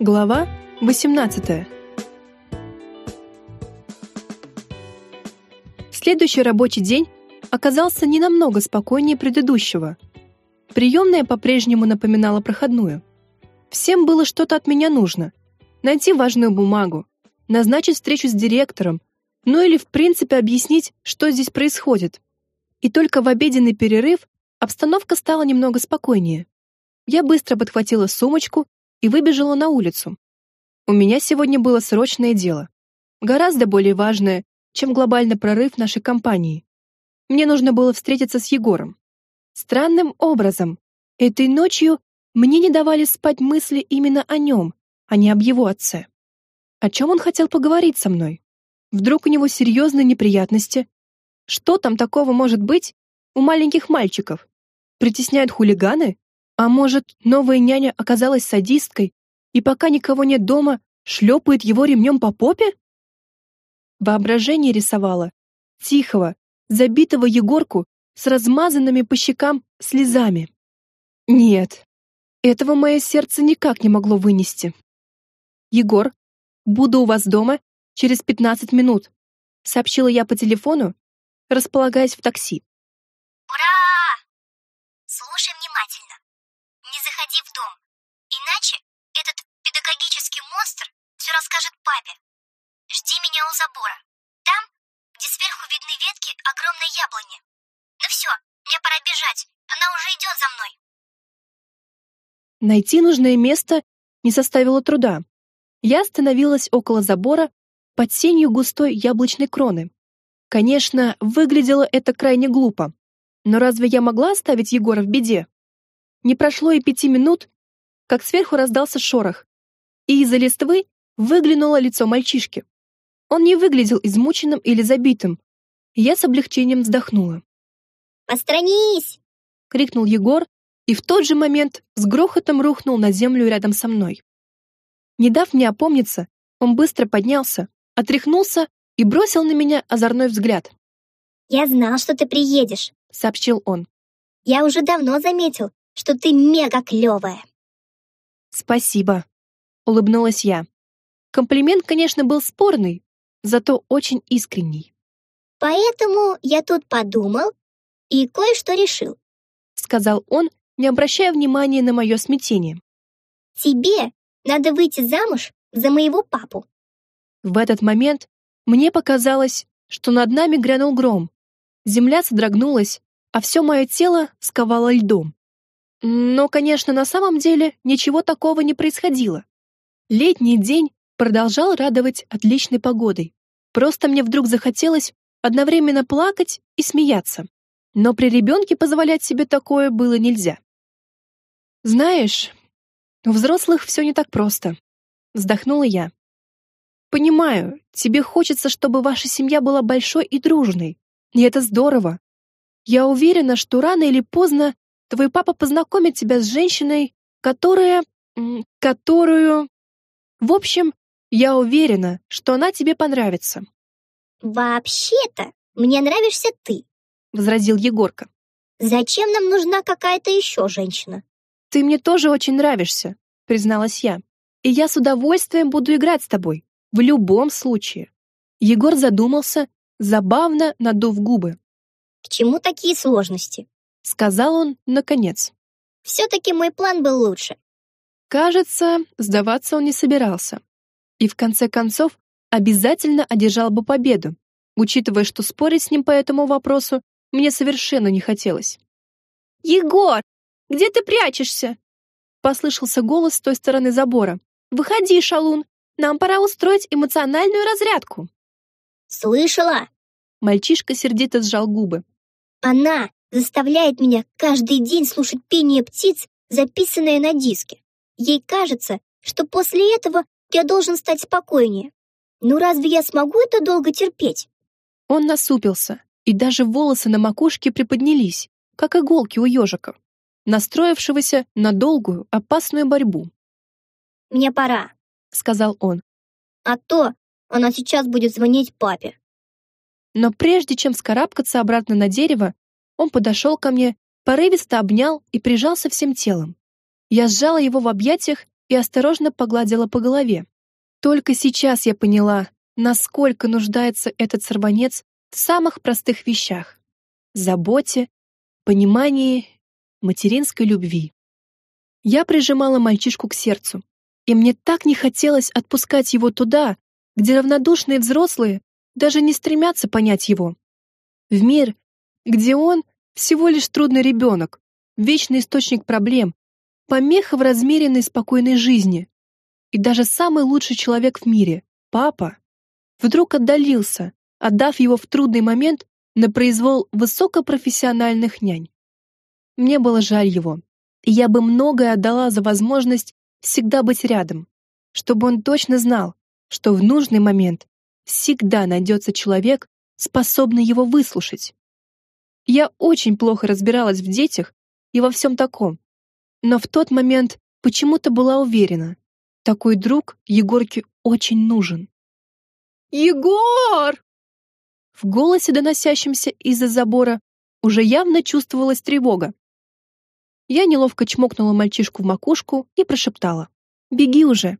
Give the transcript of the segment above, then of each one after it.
Глава 18. Следующий рабочий день оказался не намного спокойнее предыдущего. Приемная по-прежнему напоминала проходную. Всем было что-то от меня нужно. Найти важную бумагу, назначить встречу с директором, ну или в принципе объяснить, что здесь происходит. И только в обеденный перерыв обстановка стала немного спокойнее. Я быстро подхватила сумочку и выбежала на улицу. У меня сегодня было срочное дело, гораздо более важное, чем глобальный прорыв нашей компании. Мне нужно было встретиться с Егором. Странным образом, этой ночью мне не давали спать мысли именно о нем, а не об его отце. О чем он хотел поговорить со мной? Вдруг у него серьезные неприятности? Что там такого может быть у маленьких мальчиков? Притесняют хулиганы? А может, новая няня оказалась садисткой и пока никого нет дома, шлепает его ремнем по попе? Воображение рисовало тихого, забитого Егорку с размазанными по щекам слезами. Нет, этого мое сердце никак не могло вынести. Егор, буду у вас дома через пятнадцать минут, сообщила я по телефону, располагаясь в такси. Ура! Слушай внимательно. Не заходи в дом, иначе этот педагогический монстр все расскажет папе. Жди меня у забора, там, где сверху видны ветки огромной яблони. Ну все, мне пора бежать, она уже идет за мной. Найти нужное место не составило труда. Я остановилась около забора под сенью густой яблочной кроны. Конечно, выглядело это крайне глупо. Но разве я могла оставить Егора в беде? Не прошло и пяти минут, как сверху раздался шорох, и из-за листвы выглянуло лицо мальчишки. Он не выглядел измученным или забитым. Я с облегчением вздохнула. Постранись! крикнул Егор, и в тот же момент с грохотом рухнул на землю рядом со мной. Не дав мне опомниться, он быстро поднялся, отряхнулся и бросил на меня озорной взгляд. Я знал, что ты приедешь, сообщил он. Я уже давно заметил, что ты мега клевая. Спасибо, улыбнулась я. Комплимент, конечно, был спорный, зато очень искренний. Поэтому я тут подумал и кое-что решил, сказал он, не обращая внимания на мое смятение. Тебе надо выйти замуж за моего папу. В этот момент мне показалось, что над нами грянул гром. Земля содрогнулась, а все мое тело сковало льдом. Но, конечно, на самом деле ничего такого не происходило. Летний день продолжал радовать отличной погодой. Просто мне вдруг захотелось одновременно плакать и смеяться. Но при ребенке позволять себе такое было нельзя. Знаешь, у взрослых все не так просто, вздохнула я. Понимаю, тебе хочется, чтобы ваша семья была большой и дружной. И это здорово. Я уверена, что рано или поздно твой папа познакомит тебя с женщиной, которая... которую... В общем, я уверена, что она тебе понравится. Вообще-то, мне нравишься ты, возразил Егорка. Зачем нам нужна какая-то еще женщина? Ты мне тоже очень нравишься, призналась я. И я с удовольствием буду играть с тобой в любом случае. Егор задумался, забавно надув губы. К чему такие сложности? Сказал он наконец. Все-таки мой план был лучше. Кажется, сдаваться он не собирался. И в конце концов обязательно одержал бы победу, учитывая, что спорить с ним по этому вопросу мне совершенно не хотелось. Егор, где ты прячешься? Послышался голос с той стороны забора. Выходи, шалун, нам пора устроить эмоциональную разрядку. Слышала? Мальчишка сердито сжал губы. Она заставляет меня каждый день слушать пение птиц, записанное на диске. Ей кажется, что после этого я должен стать спокойнее. Ну разве я смогу это долго терпеть? Он насупился, и даже волосы на макушке приподнялись, как иголки у ежика, настроившегося на долгую, опасную борьбу. Мне пора, сказал он. А то она сейчас будет звонить папе. Но прежде чем скарабкаться обратно на дерево, он подошел ко мне, порывисто обнял и прижался всем телом. Я сжала его в объятиях и осторожно погладила по голове. Только сейчас я поняла, насколько нуждается этот сорванец в самых простых вещах: заботе, понимании, материнской любви. Я прижимала мальчишку к сердцу, и мне так не хотелось отпускать его туда, где равнодушные взрослые даже не стремятся понять его. В мир, где он всего лишь трудный ребенок, вечный источник проблем, помеха в размеренной спокойной жизни. И даже самый лучший человек в мире, папа, вдруг отдалился, отдав его в трудный момент на произвол высокопрофессиональных нянь. Мне было жаль его, и я бы многое отдала за возможность всегда быть рядом, чтобы он точно знал, что в нужный момент всегда найдется человек, способный его выслушать. Я очень плохо разбиралась в детях и во всем таком, но в тот момент почему-то была уверена, такой друг Егорке очень нужен. Егор! В голосе, доносящемся из-за забора, уже явно чувствовалась тревога. Я неловко чмокнула мальчишку в макушку и прошептала: "Беги уже".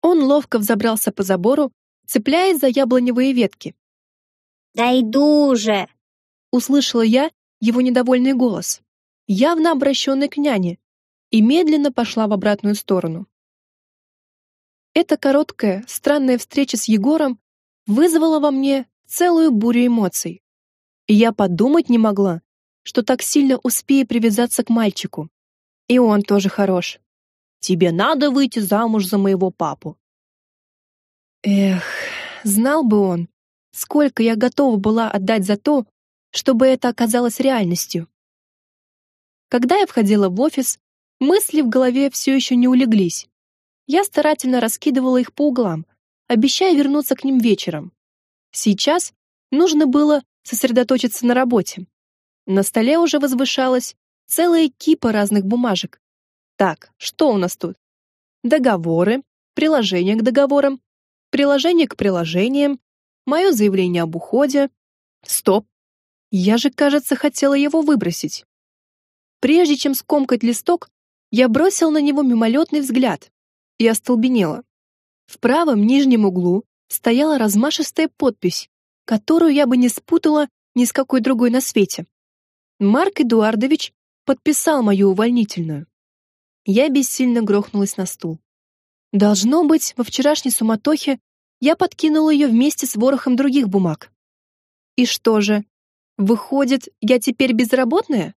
Он ловко взобрался по забору, цепляясь за яблоневые ветки. «Да иду же!» Услышала я его недовольный голос, явно обращенный к няне, и медленно пошла в обратную сторону. Эта короткая, странная встреча с Егором вызвала во мне целую бурю эмоций. И я подумать не могла, что так сильно успею привязаться к мальчику. И он тоже хорош. Тебе надо выйти замуж за моего папу. Эх, знал бы он, сколько я готова была отдать за то, чтобы это оказалось реальностью. Когда я входила в офис, мысли в голове все еще не улеглись. Я старательно раскидывала их по углам, обещая вернуться к ним вечером. Сейчас нужно было сосредоточиться на работе. На столе уже возвышалась целая кипа разных бумажек, так, что у нас тут? Договоры, приложение к договорам, приложение к приложениям, мое заявление об уходе. Стоп. Я же, кажется, хотела его выбросить. Прежде чем скомкать листок, я бросил на него мимолетный взгляд и остолбенела. В правом нижнем углу стояла размашистая подпись, которую я бы не спутала ни с какой другой на свете. Марк Эдуардович подписал мою увольнительную. Я бессильно грохнулась на стул. Должно быть, во вчерашней суматохе я подкинула ее вместе с ворохом других бумаг. И что же? Выходит, я теперь безработная?